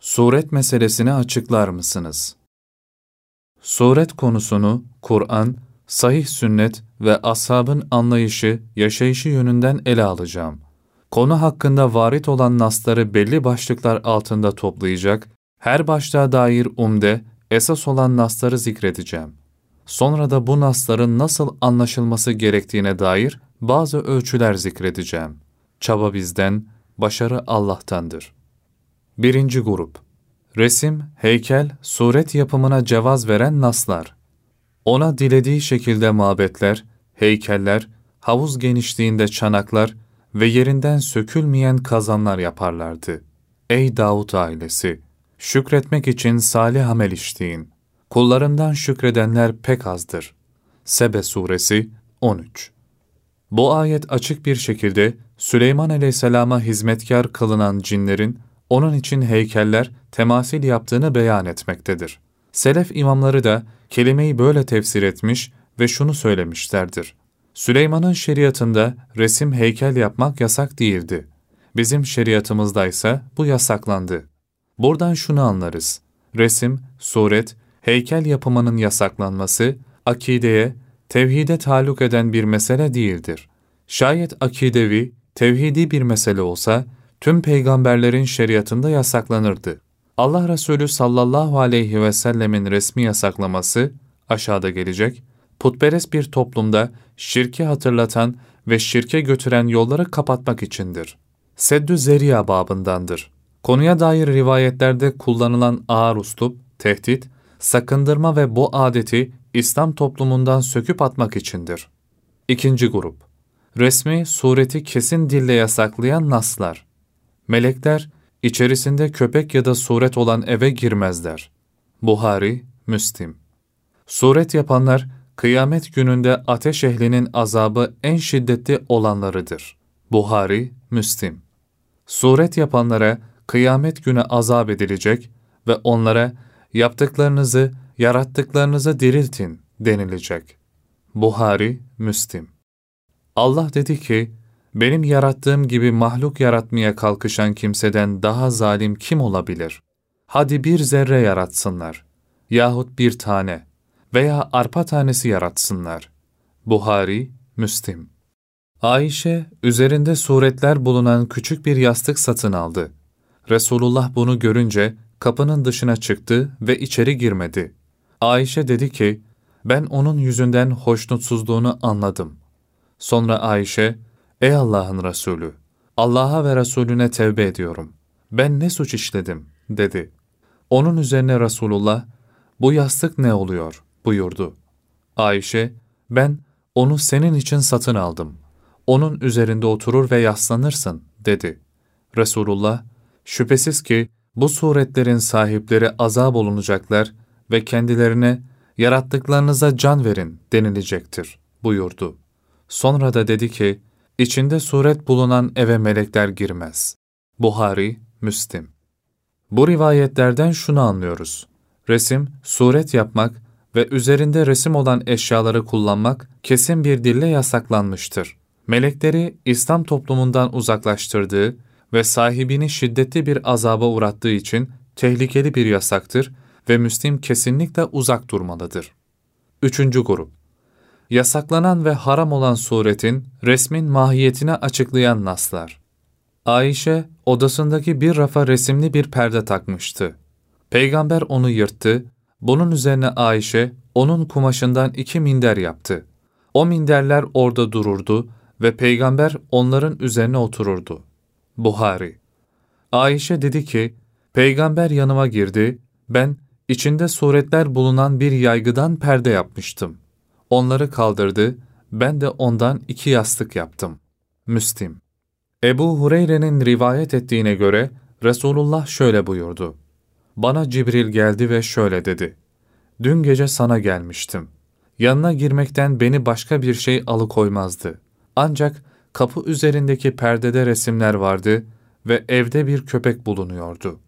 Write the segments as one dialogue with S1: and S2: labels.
S1: Suret meselesini açıklar mısınız? Suret konusunu Kur'an, sahih sünnet ve ashabın anlayışı, yaşayışı yönünden ele alacağım. Konu hakkında varit olan nasları belli başlıklar altında toplayacak, her başlığa dair umde, esas olan nasları zikredeceğim. Sonra da bu nasların nasıl anlaşılması gerektiğine dair bazı ölçüler zikredeceğim. Çaba bizden, başarı Allah'tandır. Birinci grup Resim, heykel, suret yapımına cevaz veren naslar. Ona dilediği şekilde mabetler, heykeller, havuz genişliğinde çanaklar ve yerinden sökülmeyen kazanlar yaparlardı. Ey Davut ailesi! Şükretmek için salih amel işleyin. Kullarından şükredenler pek azdır. Sebe Suresi 13 Bu ayet açık bir şekilde Süleyman Aleyhisselam'a hizmetkar kılınan cinlerin onun için heykeller, temasil yaptığını beyan etmektedir. Selef imamları da kelimeyi böyle tefsir etmiş ve şunu söylemişlerdir. Süleyman'ın şeriatında resim heykel yapmak yasak değildi. Bizim şeriatımızda ise bu yasaklandı. Buradan şunu anlarız. Resim, suret, heykel yapımının yasaklanması, akideye, tevhide taluk eden bir mesele değildir. Şayet akidevi, tevhidi bir mesele olsa, tüm peygamberlerin şeriatında yasaklanırdı. Allah Resulü sallallahu aleyhi ve sellemin resmi yasaklaması, aşağıda gelecek, putperest bir toplumda şirki hatırlatan ve şirke götüren yolları kapatmak içindir. Seddü Zeriya babındandır. Konuya dair rivayetlerde kullanılan ağır uslup, tehdit, sakındırma ve bu adeti İslam toplumundan söküp atmak içindir. İkinci grup Resmi, sureti kesin dille yasaklayan naslar. Melekler, içerisinde köpek ya da suret olan eve girmezler. Buhari, Müslim. Suret yapanlar, kıyamet gününde ateş ehlinin azabı en şiddetli olanlarıdır. Buhari, Müslim. Suret yapanlara kıyamet günü azap edilecek ve onlara yaptıklarınızı, yarattıklarınızı diriltin denilecek. Buhari, Müslim. Allah dedi ki, benim yarattığım gibi mahluk yaratmaya kalkışan kimseden daha zalim kim olabilir? Hadi bir zerre yaratsınlar. Yahut bir tane veya arpa tanesi yaratsınlar. Buhari, Müslim. Ayşe, üzerinde suretler bulunan küçük bir yastık satın aldı. Resulullah bunu görünce kapının dışına çıktı ve içeri girmedi. Ayşe dedi ki, ben onun yüzünden hoşnutsuzluğunu anladım. Sonra Ayşe, Ey Allah'ın Resulü! Allah'a ve Resulüne tevbe ediyorum. Ben ne suç işledim? dedi. Onun üzerine Resulullah, bu yastık ne oluyor? buyurdu. Ayşe, ben onu senin için satın aldım. Onun üzerinde oturur ve yaslanırsın, dedi. Resulullah, şüphesiz ki bu suretlerin sahipleri azap olunacaklar ve kendilerine yarattıklarınıza can verin denilecektir, buyurdu. Sonra da dedi ki, İçinde suret bulunan eve melekler girmez. Buhari, Müslim. Bu rivayetlerden şunu anlıyoruz. Resim, suret yapmak ve üzerinde resim olan eşyaları kullanmak kesin bir dille yasaklanmıştır. Melekleri İslam toplumundan uzaklaştırdığı ve sahibini şiddetli bir azaba uğrattığı için tehlikeli bir yasaktır ve Müslim kesinlikle uzak durmalıdır. Üçüncü grup yasaklanan ve haram olan suretin resmin mahiyetini açıklayan naslar. Ayşe, odasındaki bir rafa resimli bir perde takmıştı. Peygamber onu yırttı, bunun üzerine Ayşe, onun kumaşından iki minder yaptı. O minderler orada dururdu ve peygamber onların üzerine otururdu. Buhari Ayşe dedi ki, Peygamber yanıma girdi, ben içinde suretler bulunan bir yaygıdan perde yapmıştım. Onları kaldırdı, ben de ondan iki yastık yaptım. Müslim. Ebu Hureyre'nin rivayet ettiğine göre Resulullah şöyle buyurdu. Bana Cibril geldi ve şöyle dedi. Dün gece sana gelmiştim. Yanına girmekten beni başka bir şey alıkoymazdı. Ancak kapı üzerindeki perdede resimler vardı ve evde bir köpek bulunuyordu.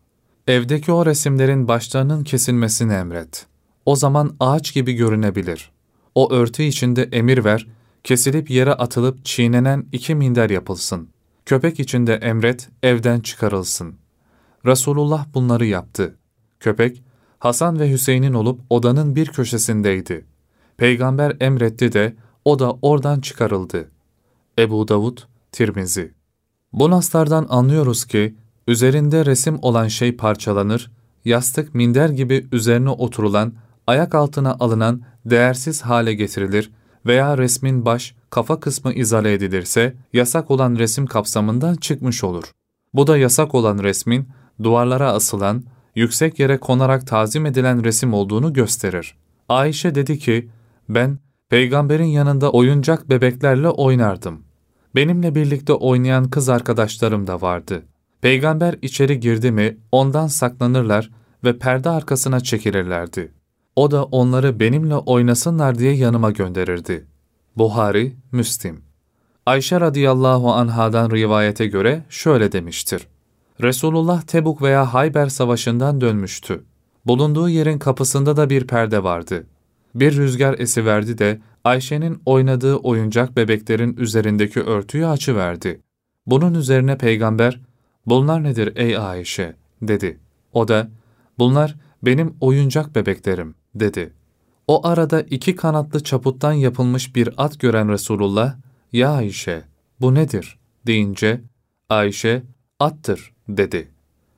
S1: Evdeki o resimlerin başlarının kesilmesini emret. O zaman ağaç gibi görünebilir. O örtü içinde emir ver, kesilip yere atılıp çiğnenen iki minder yapılsın. Köpek içinde emret, evden çıkarılsın. Resulullah bunları yaptı. Köpek, Hasan ve Hüseyin'in olup odanın bir köşesindeydi. Peygamber emretti de o da oradan çıkarıldı. Ebu Davud, Tirmizi Bu naslardan anlıyoruz ki, üzerinde resim olan şey parçalanır, yastık minder gibi üzerine oturulan, ayak altına alınan değersiz hale getirilir veya resmin baş, kafa kısmı izale edilirse yasak olan resim kapsamından çıkmış olur. Bu da yasak olan resmin duvarlara asılan, yüksek yere konarak tazim edilen resim olduğunu gösterir. Ayşe dedi ki, ben peygamberin yanında oyuncak bebeklerle oynardım. Benimle birlikte oynayan kız arkadaşlarım da vardı. Peygamber içeri girdi mi ondan saklanırlar ve perde arkasına çekilirlerdi. O da onları benimle oynasınlar diye yanıma gönderirdi. Buhari, Müslim Ayşe radıyallahu anhadan rivayete göre şöyle demiştir. Resulullah Tebuk veya Hayber savaşından dönmüştü. Bulunduğu yerin kapısında da bir perde vardı. Bir rüzgar esiverdi de Ayşe'nin oynadığı oyuncak bebeklerin üzerindeki örtüyü açıverdi. Bunun üzerine peygamber, ''Bunlar nedir ey Ayşe?'' dedi. O da, ''Bunlar benim oyuncak bebeklerim.'' Dedi. O arada iki kanatlı çaputtan yapılmış bir at gören Resulullah, ''Ya Ayşe, bu nedir?'' deyince, Ayşe, ''Attır.'' dedi.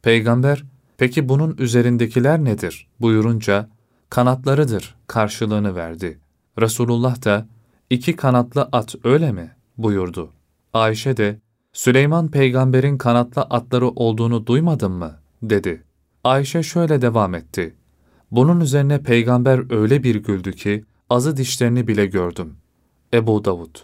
S1: Peygamber, ''Peki bunun üzerindekiler nedir?'' buyurunca, ''Kanatlarıdır.'' karşılığını verdi. Resulullah da, iki kanatlı at öyle mi?'' buyurdu. Ayşe de, ''Süleyman peygamberin kanatlı atları olduğunu duymadın mı?'' dedi. Ayşe şöyle devam etti. Bunun üzerine peygamber öyle bir güldü ki, azı dişlerini bile gördüm. Ebu Davud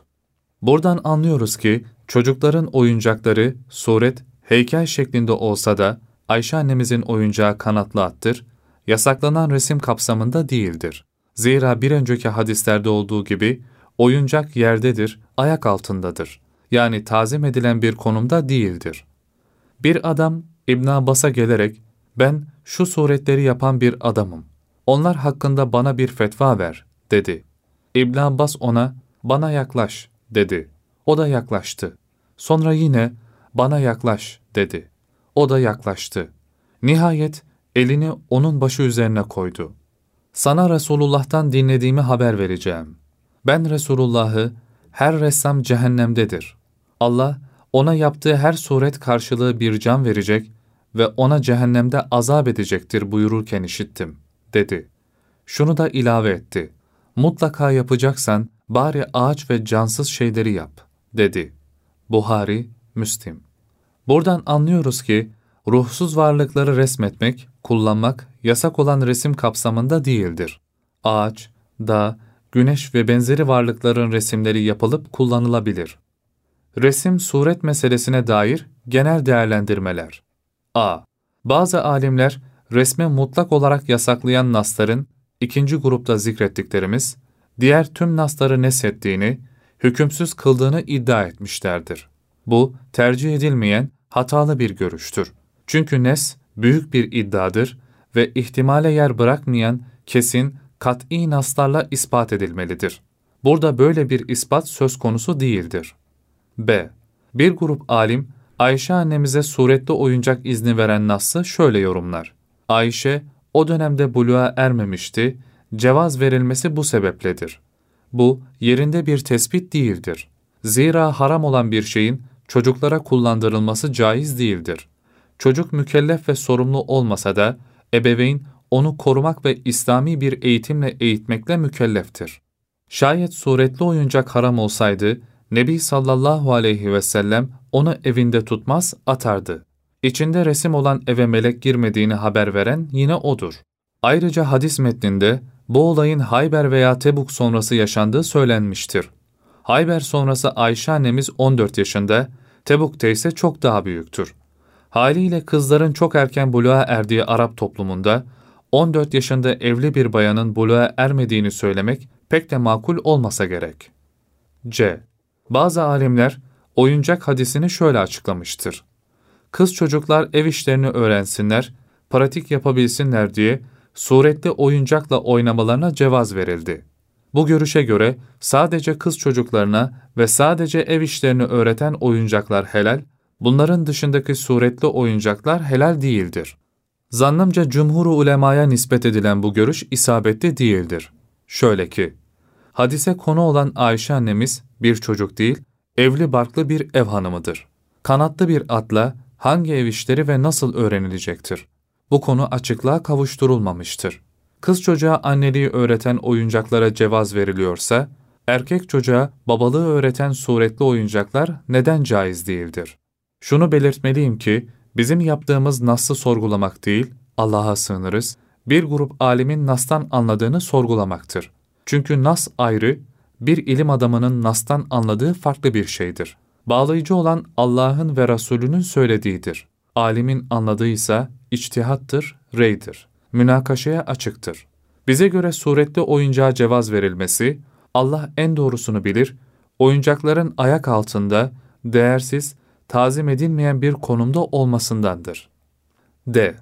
S1: Buradan anlıyoruz ki, çocukların oyuncakları, suret, heykel şeklinde olsa da, Ayşe annemizin oyuncağı kanatlı attır, yasaklanan resim kapsamında değildir. Zira bir önceki hadislerde olduğu gibi, oyuncak yerdedir, ayak altındadır. Yani tazim edilen bir konumda değildir. Bir adam İbn Abbas'a gelerek, ben şu suretleri yapan bir adamım. Onlar hakkında bana bir fetva ver, dedi. İbn Abbas ona, bana yaklaş, dedi. O da yaklaştı. Sonra yine, bana yaklaş, dedi. O da yaklaştı. Nihayet elini onun başı üzerine koydu. Sana Resulullah'tan dinlediğimi haber vereceğim. Ben Resulullah'ı, her ressam cehennemdedir. Allah, ona yaptığı her suret karşılığı bir can verecek ve ona cehennemde azap edecektir buyururken işittim, dedi. Şunu da ilave etti. Mutlaka yapacaksan bari ağaç ve cansız şeyleri yap, dedi. Buhari, Müslim. Buradan anlıyoruz ki, ruhsuz varlıkları resmetmek, kullanmak yasak olan resim kapsamında değildir. Ağaç, dağ, güneş ve benzeri varlıkların resimleri yapılıp kullanılabilir. Resim suret meselesine dair genel değerlendirmeler. A. Bazı alimler resme mutlak olarak yasaklayan nasların ikinci grupta zikrettiklerimiz, diğer tüm nasları nesettiğini, hükümsüz kıldığını iddia etmişlerdir. Bu, tercih edilmeyen, hatalı bir görüştür. Çünkü nes, büyük bir iddiadır ve ihtimale yer bırakmayan, kesin, kat'i naslarla ispat edilmelidir. Burada böyle bir ispat söz konusu değildir. B. Bir grup alim, Ayşe annemize suretli oyuncak izni veren Nas'ı şöyle yorumlar. Ayşe, o dönemde buluğa ermemişti, cevaz verilmesi bu sebepledir. Bu, yerinde bir tespit değildir. Zira haram olan bir şeyin çocuklara kullandırılması caiz değildir. Çocuk mükellef ve sorumlu olmasa da, ebeveyn onu korumak ve İslami bir eğitimle eğitmekle mükelleftir. Şayet suretli oyuncak haram olsaydı, Nebi sallallahu aleyhi ve sellem onu evinde tutmaz, atardı. İçinde resim olan eve melek girmediğini haber veren yine odur. Ayrıca hadis metninde bu olayın Hayber veya Tebuk sonrası yaşandığı söylenmiştir. Hayber sonrası Ayşe annemiz 14 yaşında, Tebuk'ta ise çok daha büyüktür. Haliyle kızların çok erken buluğa erdiği Arap toplumunda 14 yaşında evli bir bayanın buluğa ermediğini söylemek pek de makul olmasa gerek. C. Bazı alimler oyuncak hadisini şöyle açıklamıştır. Kız çocuklar ev işlerini öğrensinler, pratik yapabilsinler diye suretli oyuncakla oynamalarına cevaz verildi. Bu görüşe göre sadece kız çocuklarına ve sadece ev işlerini öğreten oyuncaklar helal, Bunların dışındaki suretli oyuncaklar helal değildir. Zannımca cumhur ulemaya nispet edilen bu görüş isabetli değildir. Şöyle ki, hadise konu olan Ayşe annemiz bir çocuk değil, evli barklı bir ev hanımıdır. Kanatlı bir atla hangi ev işleri ve nasıl öğrenilecektir? Bu konu açıklığa kavuşturulmamıştır. Kız çocuğa anneliği öğreten oyuncaklara cevaz veriliyorsa, erkek çocuğa babalığı öğreten suretli oyuncaklar neden caiz değildir? Şunu belirtmeliyim ki, bizim yaptığımız Nas'ı sorgulamak değil, Allah'a sığınırız, bir grup alimin Nas'tan anladığını sorgulamaktır. Çünkü Nas ayrı, bir ilim adamının Nas'tan anladığı farklı bir şeydir. Bağlayıcı olan Allah'ın ve Resulünün söylediğidir. Alimin anladığı ise içtihattır, reydir. Münakaşaya açıktır. Bize göre suretli oyuncağa cevaz verilmesi, Allah en doğrusunu bilir, oyuncakların ayak altında, değersiz, tazim edilmeyen bir konumda olmasındandır. D.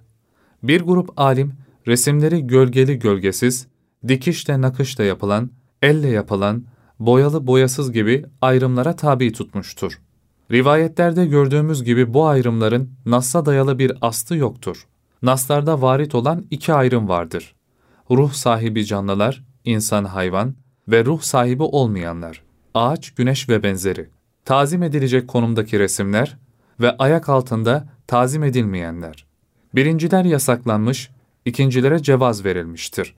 S1: Bir grup alim, resimleri gölgeli gölgesiz, dikişle nakışla yapılan, elle yapılan, boyalı boyasız gibi ayrımlara tabi tutmuştur. Rivayetlerde gördüğümüz gibi bu ayrımların Nas'a dayalı bir aslı yoktur. Naslarda varit olan iki ayrım vardır. Ruh sahibi canlılar, insan hayvan ve ruh sahibi olmayanlar, ağaç, güneş ve benzeri. Tazim edilecek konumdaki resimler ve ayak altında tazim edilmeyenler. Birinciler yasaklanmış, ikincilere cevaz verilmiştir.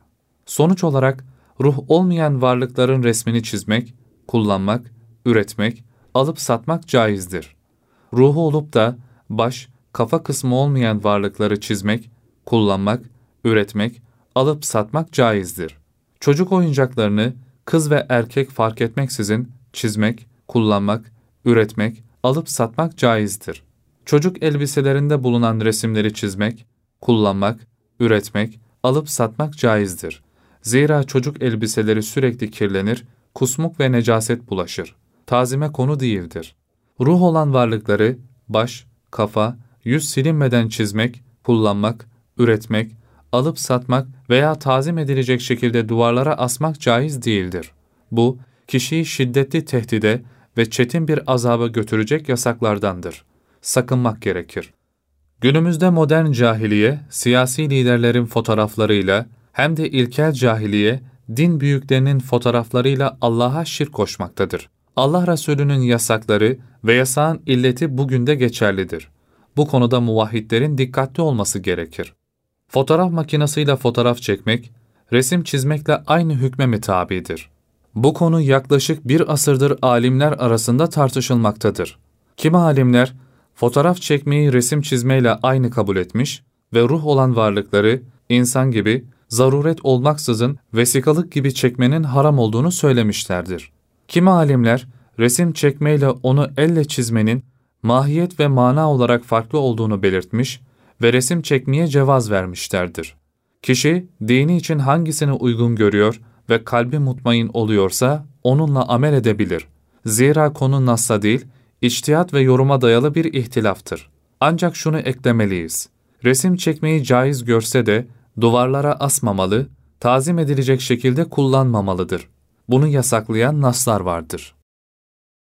S1: Sonuç olarak ruh olmayan varlıkların resmini çizmek, kullanmak, üretmek, alıp satmak caizdir. Ruhu olup da baş, kafa kısmı olmayan varlıkları çizmek, kullanmak, üretmek, alıp satmak caizdir. Çocuk oyuncaklarını kız ve erkek fark etmeksizin çizmek, kullanmak, üretmek, alıp satmak caizdir. Çocuk elbiselerinde bulunan resimleri çizmek, kullanmak, üretmek, alıp satmak caizdir. Zira çocuk elbiseleri sürekli kirlenir, kusmuk ve necaset bulaşır. Tazime konu değildir. Ruh olan varlıkları baş, kafa, yüz silinmeden çizmek, kullanmak, üretmek, alıp satmak veya tazim edilecek şekilde duvarlara asmak caiz değildir. Bu, kişiyi şiddetli tehdide ve çetin bir azaba götürecek yasaklardandır. Sakınmak gerekir. Günümüzde modern cahiliye, siyasi liderlerin fotoğraflarıyla hem de ilkel cahiliye, din büyüklerinin fotoğraflarıyla Allah'a şirk koşmaktadır. Allah Resulü'nün yasakları ve yasağın illeti bugün de geçerlidir. Bu konuda muvahhidlerin dikkatli olması gerekir. Fotoğraf makinesiyle fotoğraf çekmek, resim çizmekle aynı hükme mi tabidir? Bu konu yaklaşık bir asırdır alimler arasında tartışılmaktadır. Kimi alimler, fotoğraf çekmeyi resim çizmeyle aynı kabul etmiş ve ruh olan varlıkları, insan gibi, zaruret olmaksızın vesikalık gibi çekmenin haram olduğunu söylemişlerdir. Kimi alimler, resim çekmeyle onu elle çizmenin mahiyet ve mana olarak farklı olduğunu belirtmiş ve resim çekmeye cevaz vermişlerdir. Kişi, dini için hangisini uygun görüyor ve kalbi mutmain oluyorsa onunla amel edebilir. Zira konu nasla değil, içtihat ve yoruma dayalı bir ihtilaftır. Ancak şunu eklemeliyiz. Resim çekmeyi caiz görse de duvarlara asmamalı, tazim edilecek şekilde kullanmamalıdır. Bunu yasaklayan naslar vardır.